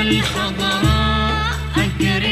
الخضراء أكرم